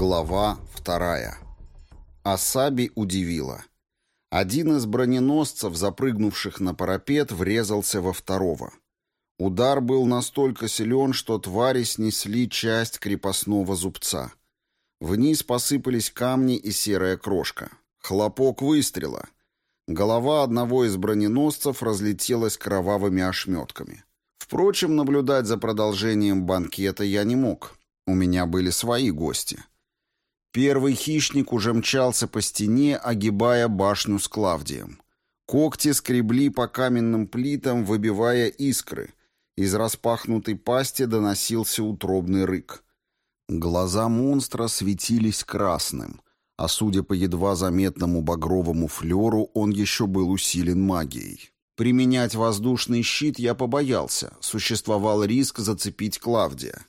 Глава вторая. Асаби удивила. Один из броненосцев, запрыгнувших на парапет, врезался во второго. Удар был настолько силен, что твари снесли часть крепостного зубца. Вниз посыпались камни и серая крошка. Хлопок выстрела. Голова одного из броненосцев разлетелась кровавыми ошметками. Впрочем, наблюдать за продолжением банкета я не мог. У меня были свои гости. Первый хищник уже мчался по стене, огибая башню с Клавдием. Когти скребли по каменным плитам, выбивая искры. Из распахнутой пасти доносился утробный рык. Глаза монстра светились красным, а судя по едва заметному багровому флеру, он еще был усилен магией. Применять воздушный щит я побоялся, существовал риск зацепить Клавдия.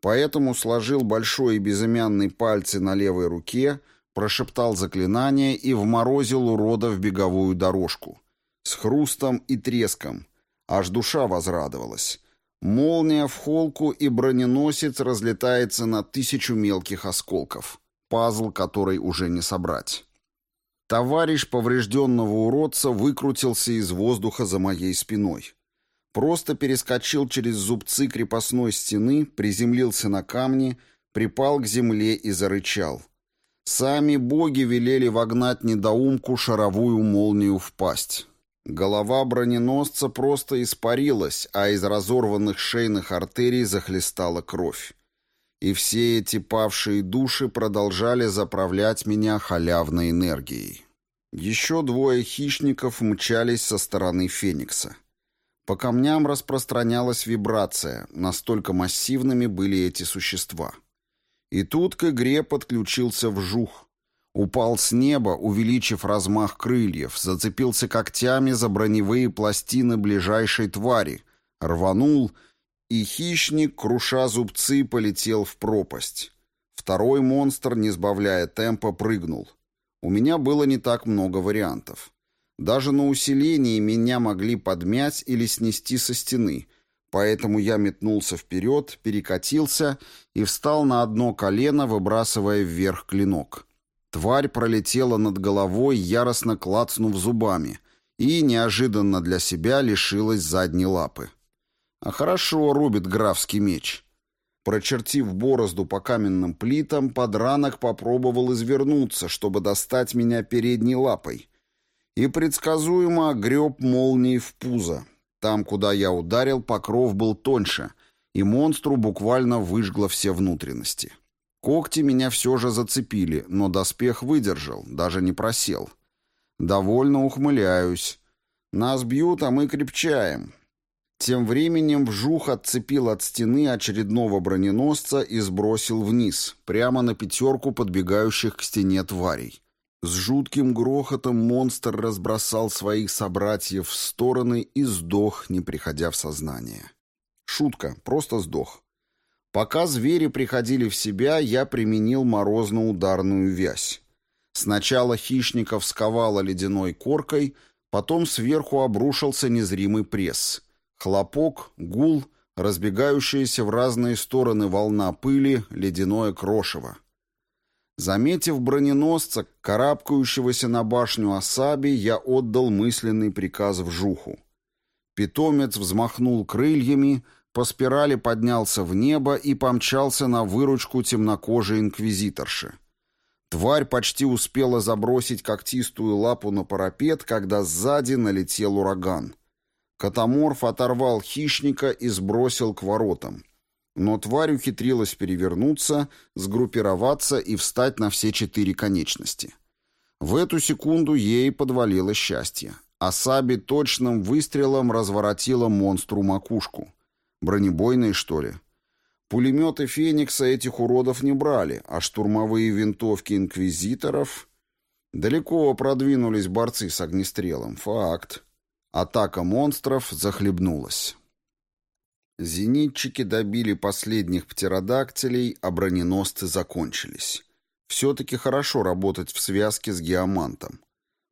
Поэтому сложил большой и безымянный пальцы на левой руке, прошептал заклинание и вморозил урода в беговую дорожку. С хрустом и треском. Аж душа возрадовалась. Молния в холку, и броненосец разлетается на тысячу мелких осколков. Пазл, который уже не собрать. Товарищ поврежденного уродца выкрутился из воздуха за моей спиной. Просто перескочил через зубцы крепостной стены, приземлился на камни, припал к земле и зарычал. Сами боги велели вогнать недоумку шаровую молнию в пасть. Голова броненосца просто испарилась, а из разорванных шейных артерий захлестала кровь. И все эти павшие души продолжали заправлять меня халявной энергией. Еще двое хищников мчались со стороны Феникса. По камням распространялась вибрация, настолько массивными были эти существа. И тут к игре подключился вжух. Упал с неба, увеличив размах крыльев, зацепился когтями за броневые пластины ближайшей твари, рванул, и хищник, круша зубцы, полетел в пропасть. Второй монстр, не сбавляя темпа, прыгнул. У меня было не так много вариантов. Даже на усилении меня могли подмять или снести со стены, поэтому я метнулся вперед, перекатился и встал на одно колено, выбрасывая вверх клинок. Тварь пролетела над головой, яростно клацнув зубами, и, неожиданно для себя, лишилась задней лапы. А хорошо рубит графский меч. Прочертив борозду по каменным плитам, подранок попробовал извернуться, чтобы достать меня передней лапой — и предсказуемо греб молнией в пузо. Там, куда я ударил, покров был тоньше, и монстру буквально выжгло все внутренности. Когти меня все же зацепили, но доспех выдержал, даже не просел. Довольно ухмыляюсь. Нас бьют, а мы крепчаем. Тем временем вжух отцепил от стены очередного броненосца и сбросил вниз, прямо на пятерку подбегающих к стене тварей. С жутким грохотом монстр разбросал своих собратьев в стороны и сдох, не приходя в сознание. Шутка, просто сдох. Пока звери приходили в себя, я применил морозно-ударную вязь. Сначала хищников сковало ледяной коркой, потом сверху обрушился незримый пресс. Хлопок, гул, разбегающаяся в разные стороны волна пыли, ледяное крошево. Заметив броненосца, карабкающегося на башню Асаби, я отдал мысленный приказ в жуху. Питомец взмахнул крыльями, по спирали поднялся в небо и помчался на выручку темнокожей инквизиторши. Тварь почти успела забросить когтистую лапу на парапет, когда сзади налетел ураган. Катаморф оторвал хищника и сбросил к воротам но тварь ухитрилась перевернуться, сгруппироваться и встать на все четыре конечности. В эту секунду ей подвалило счастье. Асаби точным выстрелом разворотила монстру макушку. Бронебойные, что ли? Пулеметы «Феникса» этих уродов не брали, а штурмовые винтовки инквизиторов... Далеко продвинулись борцы с огнестрелом. Факт. Атака монстров захлебнулась. Зенитчики добили последних птеродактилей, а броненосцы закончились. Все-таки хорошо работать в связке с геомантом.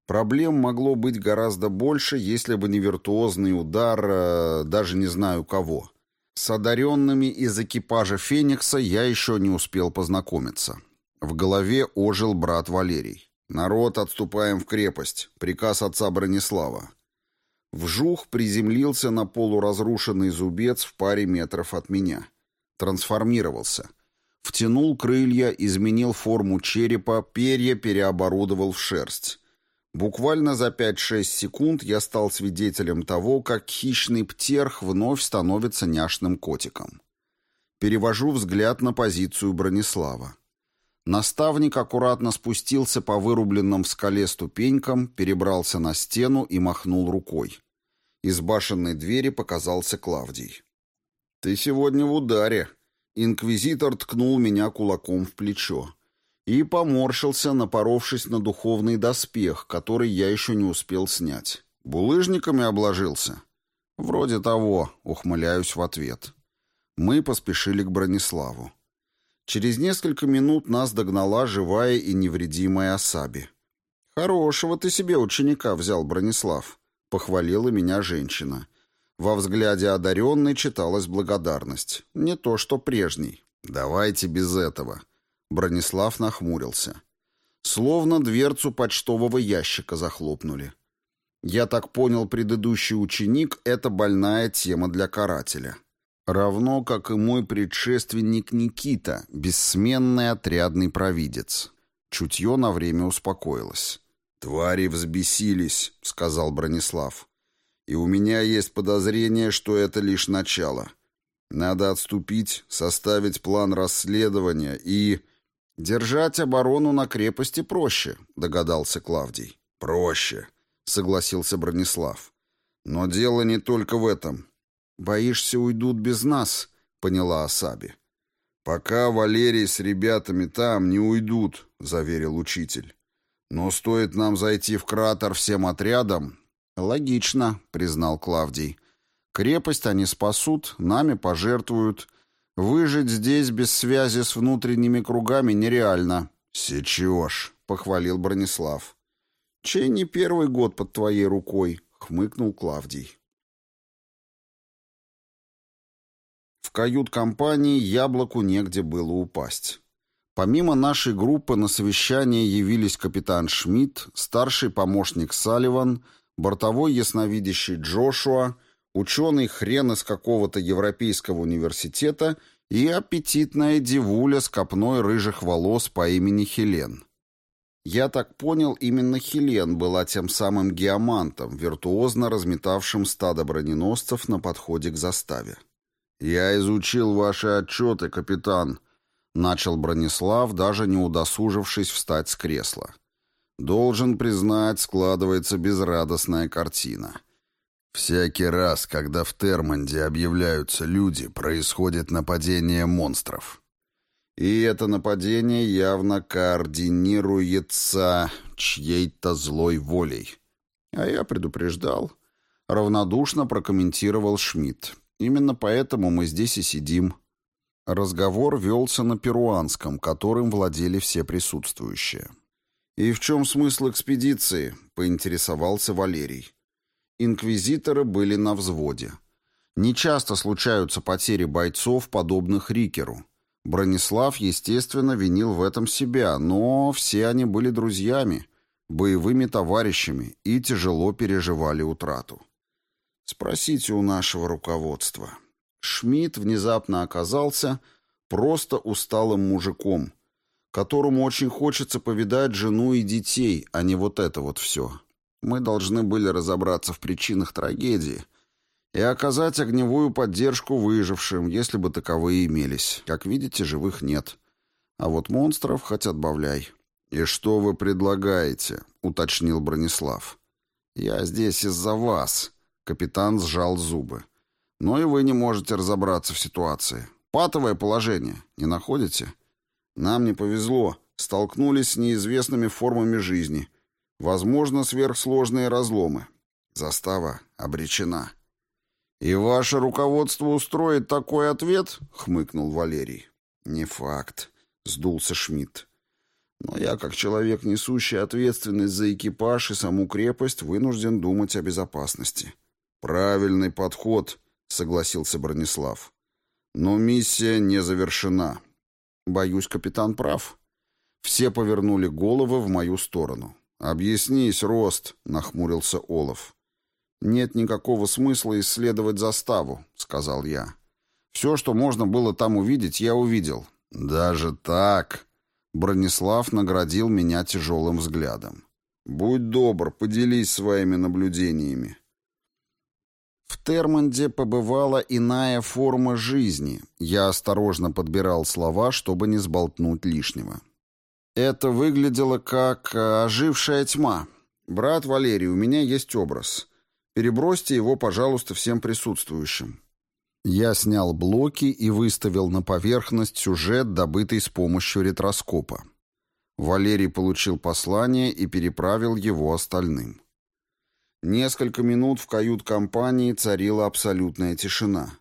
Проблем могло быть гораздо больше, если бы не виртуозный удар, э, даже не знаю кого. С одаренными из экипажа «Феникса» я еще не успел познакомиться. В голове ожил брат Валерий. «Народ, отступаем в крепость. Приказ отца Бронислава». Вжух приземлился на полуразрушенный зубец в паре метров от меня. Трансформировался. Втянул крылья, изменил форму черепа, перья переоборудовал в шерсть. Буквально за 5-6 секунд я стал свидетелем того, как хищный птерх вновь становится няшным котиком. Перевожу взгляд на позицию Бронислава. Наставник аккуратно спустился по вырубленным в скале ступенькам, перебрался на стену и махнул рукой. Из башенной двери показался Клавдий. «Ты сегодня в ударе», Инквизитор ткнул меня кулаком в плечо и поморщился, напоровшись на духовный доспех, который я еще не успел снять. Булыжниками обложился? Вроде того, ухмыляюсь в ответ. Мы поспешили к Брониславу. Через несколько минут нас догнала живая и невредимая Асаби. «Хорошего ты себе ученика взял, Бронислав», — похвалила меня женщина. Во взгляде одаренной читалась благодарность. Не то, что прежний. «Давайте без этого». Бронислав нахмурился. Словно дверцу почтового ящика захлопнули. Я так понял, предыдущий ученик — это больная тема для карателя. Равно, как и мой предшественник Никита, бессменный отрядный провидец. Чутье на время успокоилось. «Твари взбесились», — сказал Бронислав. И у меня есть подозрение, что это лишь начало. Надо отступить, составить план расследования и... «Держать оборону на крепости проще», — догадался Клавдий. «Проще», — согласился Бронислав. «Но дело не только в этом». «Боишься, уйдут без нас», — поняла Асаби. «Пока Валерий с ребятами там, не уйдут», — заверил учитель. «Но стоит нам зайти в кратер всем отрядом, «Логично», — признал Клавдий. «Крепость они спасут, нами пожертвуют. Выжить здесь без связи с внутренними кругами нереально». «Сечешь», — похвалил Бронислав. «Чей не первый год под твоей рукой», — хмыкнул Клавдий. В кают-компании яблоку негде было упасть. Помимо нашей группы на совещание явились капитан Шмидт, старший помощник Салливан — бортовой ясновидящий Джошуа, ученый хрен из какого-то европейского университета и аппетитная девуля с копной рыжих волос по имени Хелен. Я так понял, именно Хелен была тем самым геомантом, виртуозно разметавшим стадо броненосцев на подходе к заставе. «Я изучил ваши отчеты, капитан», — начал Бронислав, даже не удосужившись встать с кресла. Должен признать, складывается безрадостная картина. Всякий раз, когда в Термонде объявляются люди, происходит нападение монстров. И это нападение явно координируется чьей-то злой волей. А я предупреждал. Равнодушно прокомментировал Шмидт. Именно поэтому мы здесь и сидим. Разговор велся на перуанском, которым владели все присутствующие. «И в чем смысл экспедиции?» — поинтересовался Валерий. Инквизиторы были на взводе. Нечасто случаются потери бойцов, подобных Рикеру. Бронислав, естественно, винил в этом себя, но все они были друзьями, боевыми товарищами и тяжело переживали утрату. Спросите у нашего руководства. Шмидт внезапно оказался просто усталым мужиком, которому очень хочется повидать жену и детей, а не вот это вот все. Мы должны были разобраться в причинах трагедии и оказать огневую поддержку выжившим, если бы таковые имелись. Как видите, живых нет. А вот монстров хоть отбавляй. «И что вы предлагаете?» — уточнил Бронислав. «Я здесь из-за вас», — капитан сжал зубы. «Но и вы не можете разобраться в ситуации. Патовое положение, не находите?» Нам не повезло, столкнулись с неизвестными формами жизни. Возможно, сверхсложные разломы. Застава обречена. «И ваше руководство устроит такой ответ?» — хмыкнул Валерий. «Не факт», — сдулся Шмидт. «Но я, как человек, несущий ответственность за экипаж и саму крепость, вынужден думать о безопасности». «Правильный подход», — согласился Бронислав. «Но миссия не завершена. Боюсь, капитан прав. Все повернули головы в мою сторону. «Объяснись, Рост», — нахмурился Олаф. «Нет никакого смысла исследовать заставу», — сказал я. «Все, что можно было там увидеть, я увидел». «Даже так?» — Бронислав наградил меня тяжелым взглядом. «Будь добр, поделись своими наблюдениями». В Термонде побывала иная форма жизни. Я осторожно подбирал слова, чтобы не сболтнуть лишнего. Это выглядело как э, ожившая тьма. «Брат Валерий, у меня есть образ. Перебросьте его, пожалуйста, всем присутствующим». Я снял блоки и выставил на поверхность сюжет, добытый с помощью ретроскопа. Валерий получил послание и переправил его остальным. Несколько минут в кают-компании царила абсолютная тишина.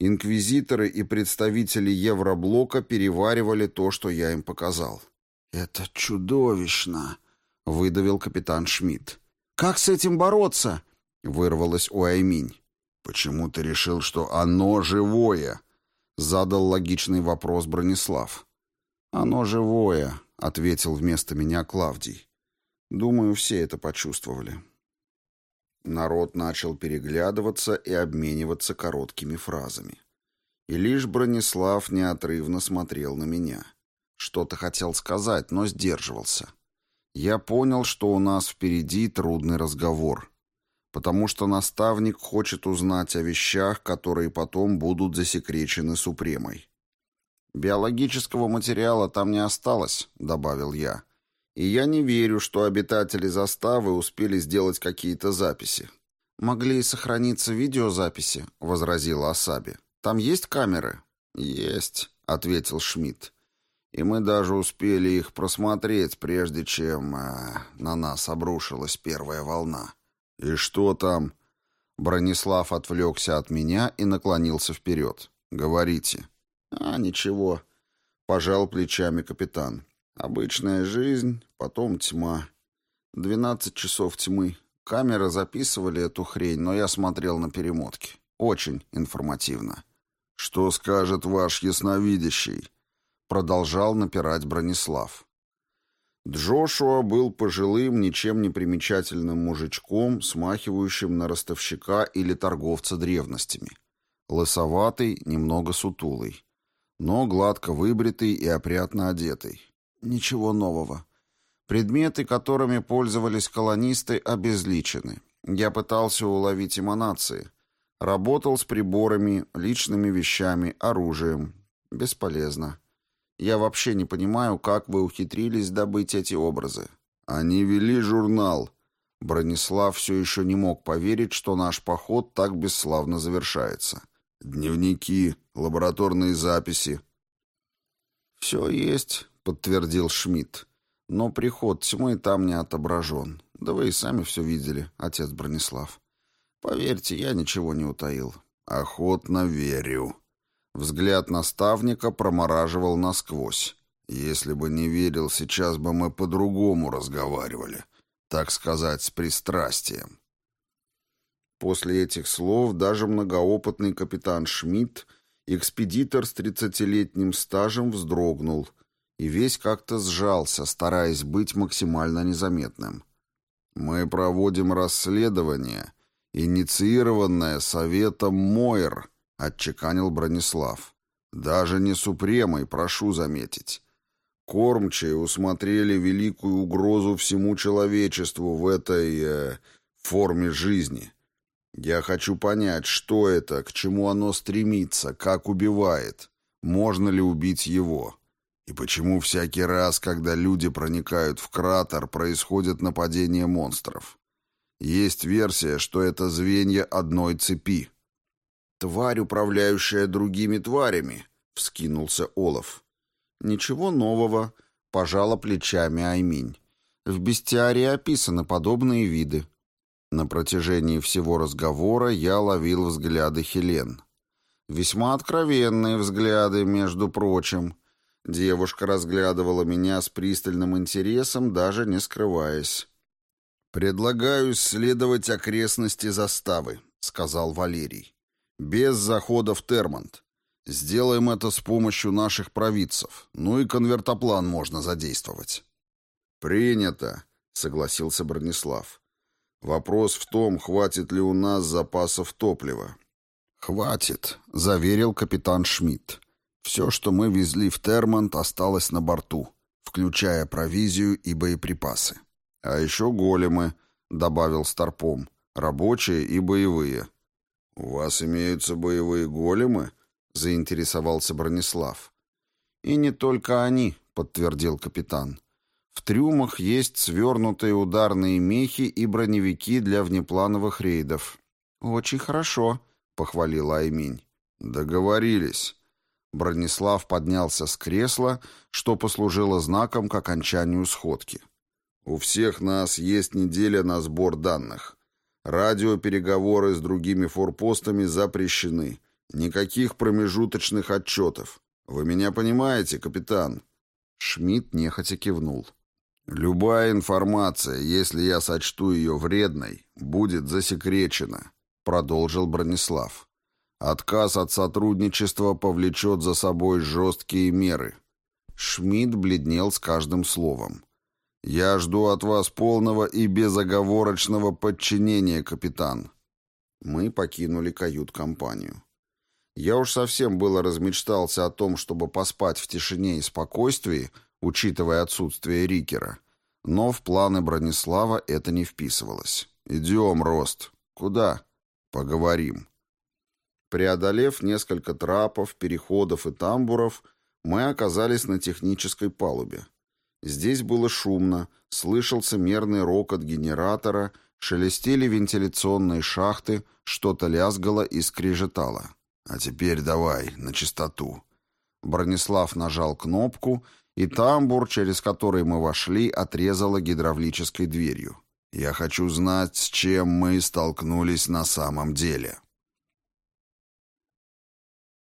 Инквизиторы и представители Евроблока переваривали то, что я им показал. «Это чудовищно», — выдавил капитан Шмидт. «Как с этим бороться?» — вырвалось у Айминь. «Почему ты решил, что оно живое?» — задал логичный вопрос Бронислав. «Оно живое», — ответил вместо меня Клавдий. «Думаю, все это почувствовали». Народ начал переглядываться и обмениваться короткими фразами. И лишь Бронислав неотрывно смотрел на меня. Что-то хотел сказать, но сдерживался. Я понял, что у нас впереди трудный разговор, потому что наставник хочет узнать о вещах, которые потом будут засекречены Супремой. «Биологического материала там не осталось», — добавил я. «И я не верю, что обитатели заставы успели сделать какие-то записи». «Могли сохраниться видеозаписи», — возразила Асаби. «Там есть камеры?» «Есть», — ответил Шмидт. И мы даже успели их просмотреть, прежде чем э, на нас обрушилась первая волна. «И что там?» Бронислав отвлекся от меня и наклонился вперед. «Говорите». «А, ничего», — пожал плечами капитан. «Обычная жизнь, потом тьма. Двенадцать часов тьмы. Камеры записывали эту хрень, но я смотрел на перемотки. Очень информативно». «Что скажет ваш ясновидящий?» Продолжал напирать Бронислав. Джошуа был пожилым, ничем не примечательным мужичком, смахивающим на ростовщика или торговца древностями. Лысоватый, немного сутулый. Но гладко выбритый и опрятно одетый. Ничего нового. Предметы, которыми пользовались колонисты, обезличены. Я пытался уловить эманации. Работал с приборами, личными вещами, оружием. Бесполезно. Я вообще не понимаю, как вы ухитрились добыть эти образы. Они вели журнал. Бронислав все еще не мог поверить, что наш поход так бесславно завершается. Дневники, лабораторные записи. «Все есть», — подтвердил Шмидт. «Но приход тьмы там не отображен. Да вы и сами все видели, отец Бронислав. Поверьте, я ничего не утаил». «Охотно верю», Взгляд наставника промораживал насквозь. Если бы не верил, сейчас бы мы по-другому разговаривали. Так сказать, с пристрастием. После этих слов даже многоопытный капитан Шмидт, экспедитор с тридцатилетним стажем, вздрогнул и весь как-то сжался, стараясь быть максимально незаметным. «Мы проводим расследование, инициированное Советом Мойр», — отчеканил Бронислав. «Даже не Супремой, прошу заметить. Кормчие усмотрели великую угрозу всему человечеству в этой э, форме жизни. Я хочу понять, что это, к чему оно стремится, как убивает, можно ли убить его». И почему всякий раз, когда люди проникают в кратер, происходит нападение монстров? Есть версия, что это звенья одной цепи. «Тварь, управляющая другими тварями», — вскинулся Олаф. «Ничего нового», — пожала плечами Айминь. «В бестиарии описаны подобные виды». На протяжении всего разговора я ловил взгляды Хелен. Весьма откровенные взгляды, между прочим. Девушка разглядывала меня с пристальным интересом, даже не скрываясь. «Предлагаю исследовать окрестности заставы», — сказал Валерий без захода в Термонт. Сделаем это с помощью наших провидцев. Ну и конвертоплан можно задействовать». «Принято», — согласился Бронислав. «Вопрос в том, хватит ли у нас запасов топлива». «Хватит», — заверил капитан Шмидт. «Все, что мы везли в Термонт, осталось на борту, включая провизию и боеприпасы». «А еще големы», — добавил Старпом, — «рабочие и боевые». «У вас имеются боевые големы?» — заинтересовался Бронислав. «И не только они», — подтвердил капитан. «В трюмах есть свернутые ударные мехи и броневики для внеплановых рейдов». «Очень хорошо», — похвалила Айминь. «Договорились». Бронислав поднялся с кресла, что послужило знаком к окончанию сходки. «У всех нас есть неделя на сбор данных. Радиопереговоры с другими форпостами запрещены. Никаких промежуточных отчетов. Вы меня понимаете, капитан?» Шмидт нехотя кивнул. «Любая информация, если я сочту ее вредной, будет засекречена», — продолжил Бронислав. «Отказ от сотрудничества повлечет за собой жесткие меры». Шмидт бледнел с каждым словом. «Я жду от вас полного и безоговорочного подчинения, капитан». Мы покинули кают-компанию. Я уж совсем было размечтался о том, чтобы поспать в тишине и спокойствии, учитывая отсутствие Рикера. Но в планы Бронислава это не вписывалось. «Идем, Рост». «Куда?» «Поговорим». Преодолев несколько трапов, переходов и тамбуров, мы оказались на технической палубе. Здесь было шумно, слышался мерный рокот генератора, шелестели вентиляционные шахты, что-то лязгало и скрежетало. «А теперь давай, на чистоту». Бронислав нажал кнопку, и тамбур, через который мы вошли, отрезало гидравлической дверью. «Я хочу знать, с чем мы столкнулись на самом деле».